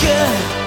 good.